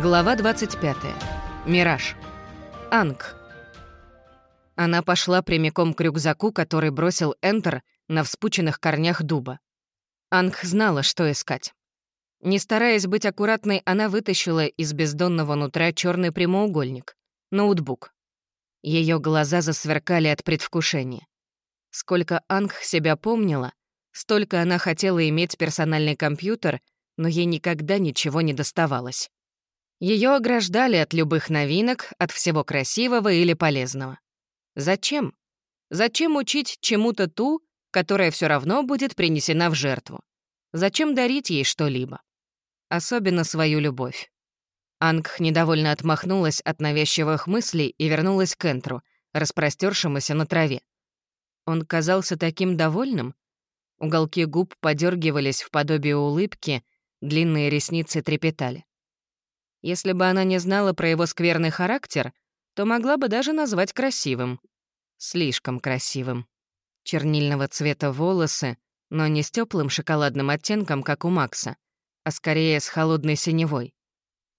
Глава 25. Мираж. Анг. Она пошла прямиком к рюкзаку, который бросил Энтер на вспученных корнях дуба. Анг знала, что искать. Не стараясь быть аккуратной, она вытащила из бездонного нутра черный прямоугольник — ноутбук. Ее глаза засверкали от предвкушения. Сколько Анг себя помнила, столько она хотела иметь персональный компьютер, но ей никогда ничего не доставалось. Ее ограждали от любых новинок, от всего красивого или полезного. Зачем? Зачем учить чему-то ту, которая все равно будет принесена в жертву? Зачем дарить ей что-либо? Особенно свою любовь. Анг недовольно отмахнулась от навязчивых мыслей и вернулась к Энтру, распростершемуся на траве. Он казался таким довольным. Уголки губ подергивались в подобие улыбки, длинные ресницы трепетали. Если бы она не знала про его скверный характер, то могла бы даже назвать красивым. Слишком красивым. Чернильного цвета волосы, но не с теплым шоколадным оттенком, как у Макса, а скорее с холодной синевой.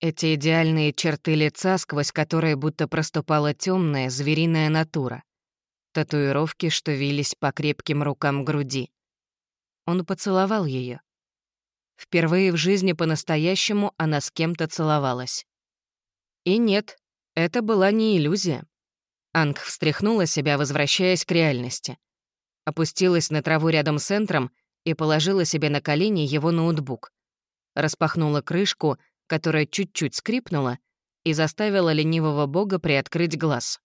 Эти идеальные черты лица, сквозь которые будто проступала темная звериная натура. Татуировки, что вились по крепким рукам груди. Он поцеловал ее. Впервые в жизни по-настоящему она с кем-то целовалась. И нет, это была не иллюзия. Анг встряхнула себя, возвращаясь к реальности. Опустилась на траву рядом с центром и положила себе на колени его ноутбук. Распахнула крышку, которая чуть-чуть скрипнула, и заставила ленивого бога приоткрыть глаз.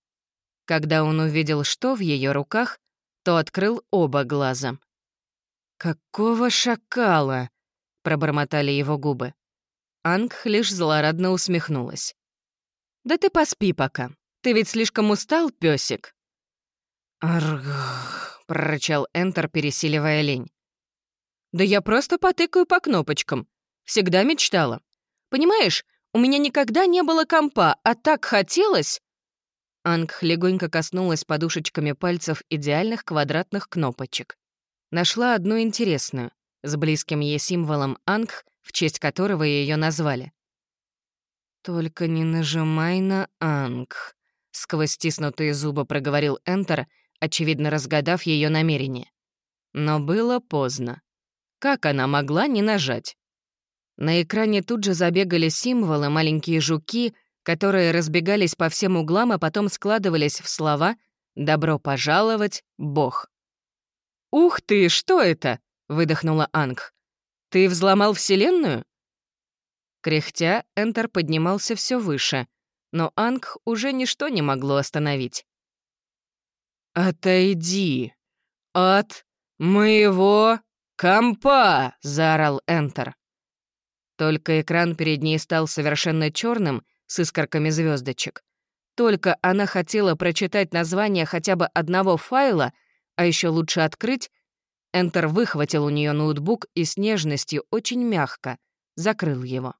Когда он увидел, что в ее руках, то открыл оба глаза. «Какого шакала!» Пробормотали его губы. Анг лишь злорадно усмехнулась. «Да ты поспи пока. Ты ведь слишком устал, песик. «Аргх», — прорычал Энтер, пересиливая лень. «Да я просто потыкаю по кнопочкам. Всегда мечтала. Понимаешь, у меня никогда не было компа, а так хотелось...» Анг легонько коснулась подушечками пальцев идеальных квадратных кнопочек. Нашла одну интересную с близким ей символом Анг, в честь которого ее назвали. «Только не нажимай на Анг», — сквозь стиснутые зубы проговорил Энтер, очевидно разгадав ее намерение. Но было поздно. Как она могла не нажать? На экране тут же забегали символы, маленькие жуки, которые разбегались по всем углам, а потом складывались в слова «Добро пожаловать, Бог». «Ух ты, что это?» — выдохнула Анг. «Ты взломал Вселенную?» Кряхтя, Энтер поднимался все выше, но Анг уже ничто не могло остановить. «Отойди от моего компа!» — заорал Энтер. Только экран перед ней стал совершенно черным с искорками звездочек. Только она хотела прочитать название хотя бы одного файла, а еще лучше открыть Энтер выхватил у нее ноутбук и с нежностью, очень мягко, закрыл его.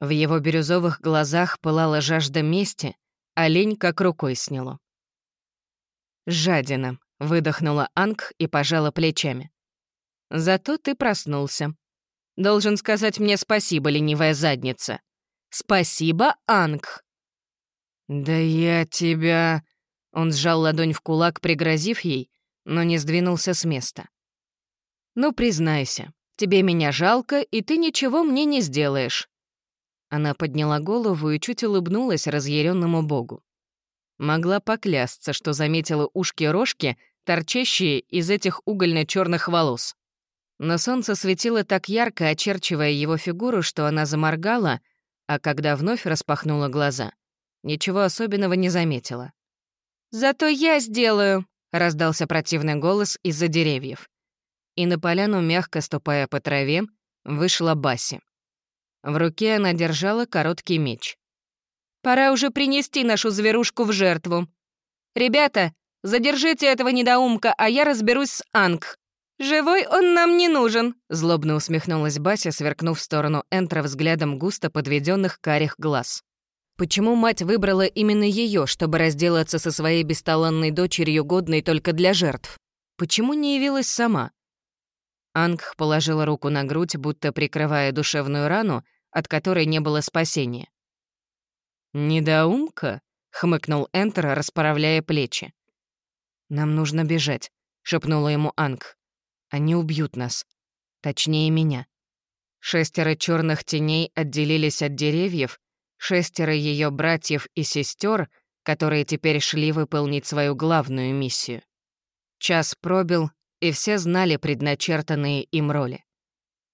В его бирюзовых глазах пылала жажда мести, а как рукой сняло. «Жадина», — выдохнула Анг и пожала плечами. «Зато ты проснулся. Должен сказать мне спасибо, ленивая задница. Спасибо, Анг». «Да я тебя...» Он сжал ладонь в кулак, пригрозив ей, но не сдвинулся с места. «Ну, признайся, тебе меня жалко, и ты ничего мне не сделаешь». Она подняла голову и чуть улыбнулась разъяренному богу. Могла поклясться, что заметила ушки-рожки, торчащие из этих угольно черных волос. Но солнце светило так ярко, очерчивая его фигуру, что она заморгала, а когда вновь распахнула глаза, ничего особенного не заметила. «Зато я сделаю!» Раздался противный голос из-за деревьев. И на поляну, мягко ступая по траве, вышла Баси. В руке она держала короткий меч. «Пора уже принести нашу зверушку в жертву. Ребята, задержите этого недоумка, а я разберусь с Анг. Живой он нам не нужен», — злобно усмехнулась Бася, сверкнув в сторону Энтра взглядом густо подведенных карих глаз. Почему мать выбрала именно ее, чтобы разделаться со своей бесталанной дочерью, годной только для жертв? Почему не явилась сама? Ангх положила руку на грудь, будто прикрывая душевную рану, от которой не было спасения. «Недоумка?» — хмыкнул Энтер, расправляя плечи. «Нам нужно бежать», — шепнула ему Анг. «Они убьют нас. Точнее, меня». Шестеро черных теней отделились от деревьев, шестеро ее братьев и сестер, которые теперь шли выполнить свою главную миссию. Час пробил, и все знали предначертанные им роли.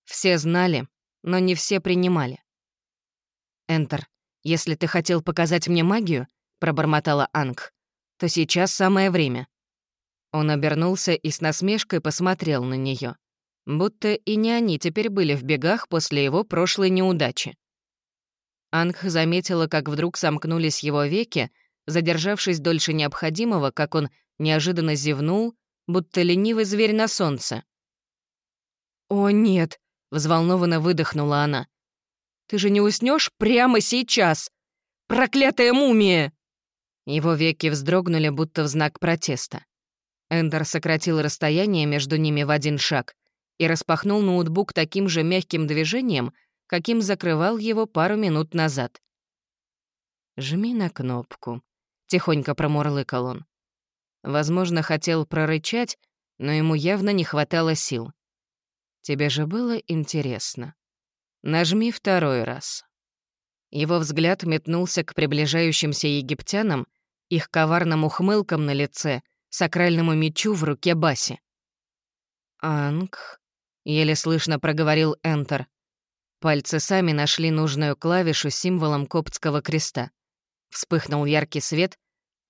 Все знали, но не все принимали. «Энтер, если ты хотел показать мне магию», — пробормотала Анг, «то сейчас самое время». Он обернулся и с насмешкой посмотрел на нее, будто и не они теперь были в бегах после его прошлой неудачи. Анг заметила, как вдруг сомкнулись его веки, задержавшись дольше необходимого, как он неожиданно зевнул, будто ленивый зверь на солнце. «О, нет!» — взволнованно выдохнула она. «Ты же не уснешь прямо сейчас! Проклятая мумия!» Его веки вздрогнули, будто в знак протеста. Эндер сократил расстояние между ними в один шаг и распахнул ноутбук таким же мягким движением, каким закрывал его пару минут назад. «Жми на кнопку», — тихонько промурлыкал он. Возможно, хотел прорычать, но ему явно не хватало сил. «Тебе же было интересно. Нажми второй раз». Его взгляд метнулся к приближающимся египтянам, их коварным ухмылкам на лице, сакральному мечу в руке Баси. «Анг», — еле слышно проговорил Энтер, Пальцы сами нашли нужную клавишу с символом коптского креста. Вспыхнул яркий свет,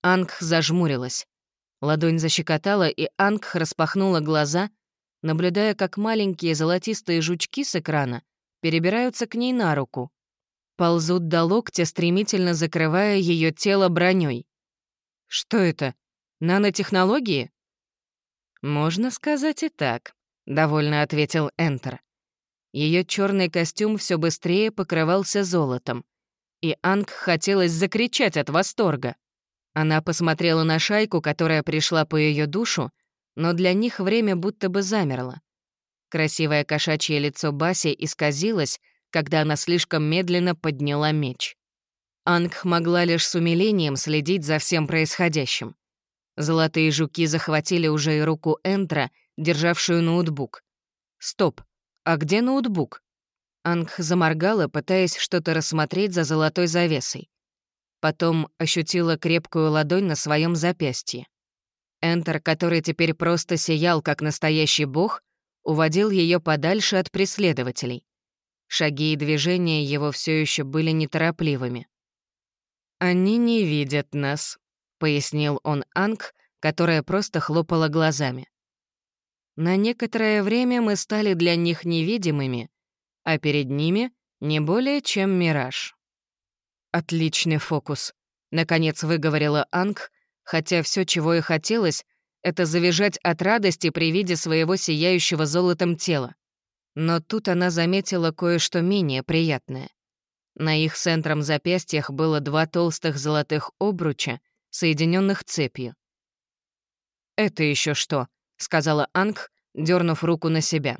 Ангх зажмурилась. Ладонь защекотала, и Ангх распахнула глаза, наблюдая, как маленькие золотистые жучки с экрана перебираются к ней на руку. Ползут до локтя, стремительно закрывая ее тело броней. Что это? Нанотехнологии? Можно сказать и так, довольно ответил Энтер. Ее черный костюм все быстрее покрывался золотом. И Анг хотелось закричать от восторга. Она посмотрела на шайку, которая пришла по ее душу, но для них время будто бы замерло. Красивое кошачье лицо Баси исказилось, когда она слишком медленно подняла меч. Анг могла лишь с умилением следить за всем происходящим. Золотые жуки захватили уже и руку Энтра, державшую ноутбук. Стоп. «А где ноутбук?» Анг заморгала, пытаясь что-то рассмотреть за золотой завесой. Потом ощутила крепкую ладонь на своем запястье. Энтер, который теперь просто сиял, как настоящий бог, уводил ее подальше от преследователей. Шаги и движения его все еще были неторопливыми. «Они не видят нас», — пояснил он Анг, которая просто хлопала глазами. На некоторое время мы стали для них невидимыми, а перед ними не более чем мираж. «Отличный фокус», — наконец выговорила Анг, хотя все, чего и хотелось, это завизжать от радости при виде своего сияющего золотом тела. Но тут она заметила кое-что менее приятное. На их центром запястьях было два толстых золотых обруча, соединенных цепью. «Это еще что?» — сказала Анг, дернув руку на себя.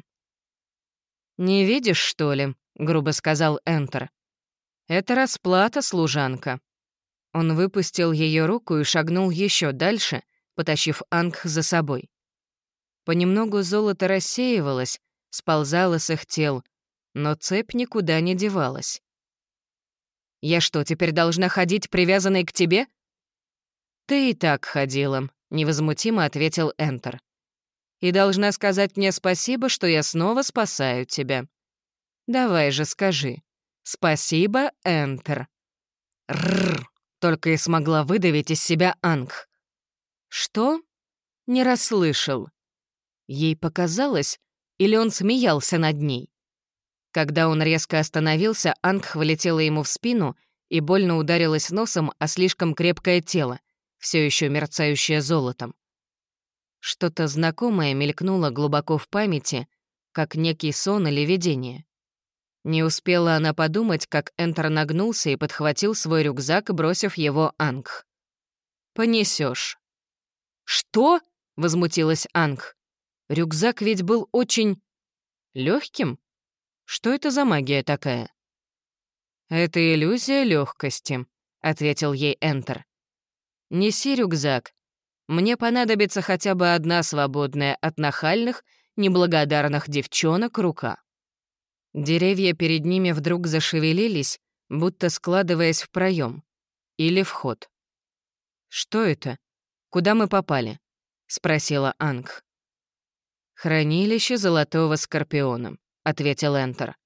«Не видишь, что ли?» — грубо сказал Энтер. «Это расплата, служанка». Он выпустил ее руку и шагнул еще дальше, потащив Анг за собой. Понемногу золото рассеивалось, сползало с их тел, но цепь никуда не девалась. «Я что, теперь должна ходить привязанной к тебе?» «Ты и так ходила», — невозмутимо ответил Энтер и должна сказать мне спасибо, что я снова спасаю тебя. Давай же скажи. Спасибо, Энтер. Рррр, только и смогла выдавить из себя Анг. Что? Не расслышал. Ей показалось, или он смеялся над ней. Когда он резко остановился, Анг влетела ему в спину и больно ударилась носом о слишком крепкое тело, все еще мерцающее золотом. Что-то знакомое мелькнуло глубоко в памяти, как некий сон или видение. Не успела она подумать, как Энтер нагнулся и подхватил свой рюкзак, бросив его Анг. Понесешь. «Что?» — возмутилась Анг. «Рюкзак ведь был очень... легким. Что это за магия такая?» «Это иллюзия легкости, ответил ей Энтер. «Неси рюкзак. Мне понадобится хотя бы одна свободная от нахальных, неблагодарных девчонок рука». Деревья перед ними вдруг зашевелились, будто складываясь в проем или вход. «Что это? Куда мы попали?» — спросила Анг. «Хранилище золотого скорпиона», — ответил Энтер.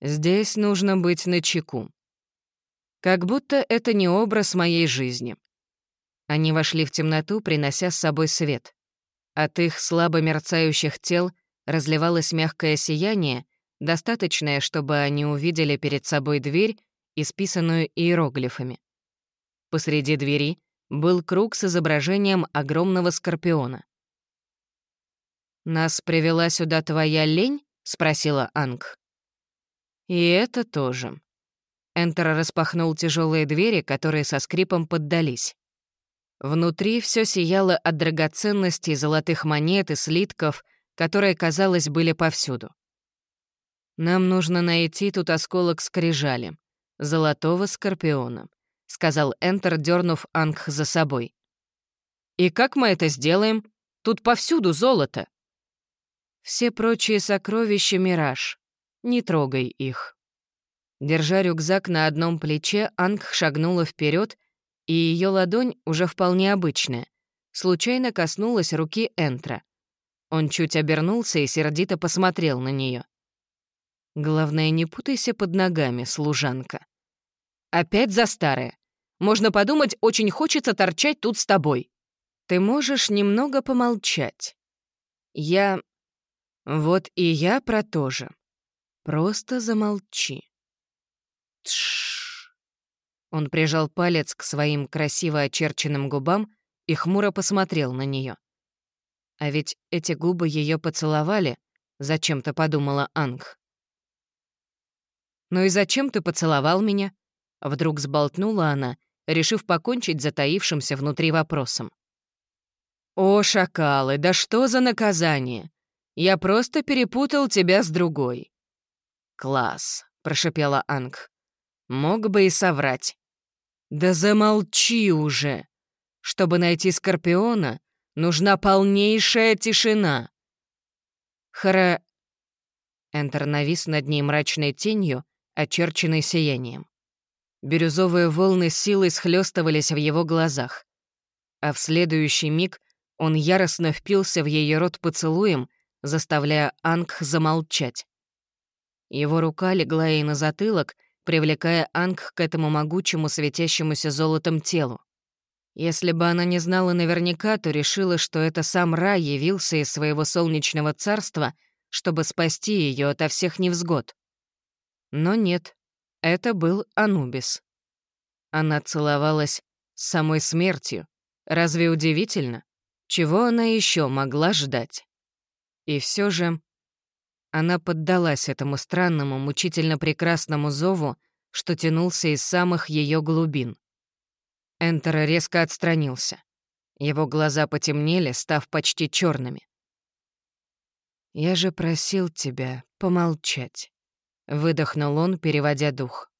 «Здесь нужно быть начеку. Как будто это не образ моей жизни». Они вошли в темноту, принося с собой свет. От их слабо мерцающих тел разливалось мягкое сияние, достаточное, чтобы они увидели перед собой дверь, исписанную иероглифами. Посреди двери был круг с изображением огромного скорпиона. «Нас привела сюда твоя лень?» — спросила Анг. «И это тоже». Энтер распахнул тяжелые двери, которые со скрипом поддались. Внутри все сияло от драгоценностей, золотых монет и слитков, которые, казалось, были повсюду. «Нам нужно найти тут осколок скрижали, золотого скорпиона», — сказал Энтер, дернув Ангх за собой. «И как мы это сделаем? Тут повсюду золото». «Все прочие сокровища — мираж. Не трогай их». Держа рюкзак на одном плече, Ангх шагнула вперед, и ее ладонь, уже вполне обычная, случайно коснулась руки Энтра. Он чуть обернулся и сердито посмотрел на нее. Главное, не путайся под ногами, служанка. Опять за старое. Можно подумать, очень хочется торчать тут с тобой. Ты можешь немного помолчать. Я... Вот и я про то же. Просто замолчи. Тш. Он прижал палец к своим красиво очерченным губам и хмуро посмотрел на нее. А ведь эти губы ее поцеловали, зачем-то подумала Анг. «Ну и зачем ты поцеловал меня?» Вдруг сболтнула она, решив покончить затаившимся внутри вопросом. «О, шакалы, да что за наказание? Я просто перепутал тебя с другой». «Класс», — прошепела Анг. «Мог бы и соврать». «Да замолчи уже! Чтобы найти Скорпиона, нужна полнейшая тишина». Хара... Энтер навис над ней мрачной тенью, очерченный сиянием. Бирюзовые волны силой схлестывались в его глазах. А в следующий миг он яростно впился в ее рот поцелуем, заставляя Анг замолчать. Его рука легла ей на затылок, привлекая Анг к этому могучему светящемуся золотом телу. Если бы она не знала наверняка, то решила, что это сам Ра явился из своего солнечного царства, чтобы спасти ее ото всех невзгод. Но нет, это был Анубис. Она целовалась с самой смертью. Разве удивительно? Чего она еще могла ждать? И все же она поддалась этому странному, мучительно прекрасному зову, что тянулся из самых ее глубин. Энтер резко отстранился. Его глаза потемнели, став почти черными. «Я же просил тебя помолчать». Выдохнул он, переводя дух.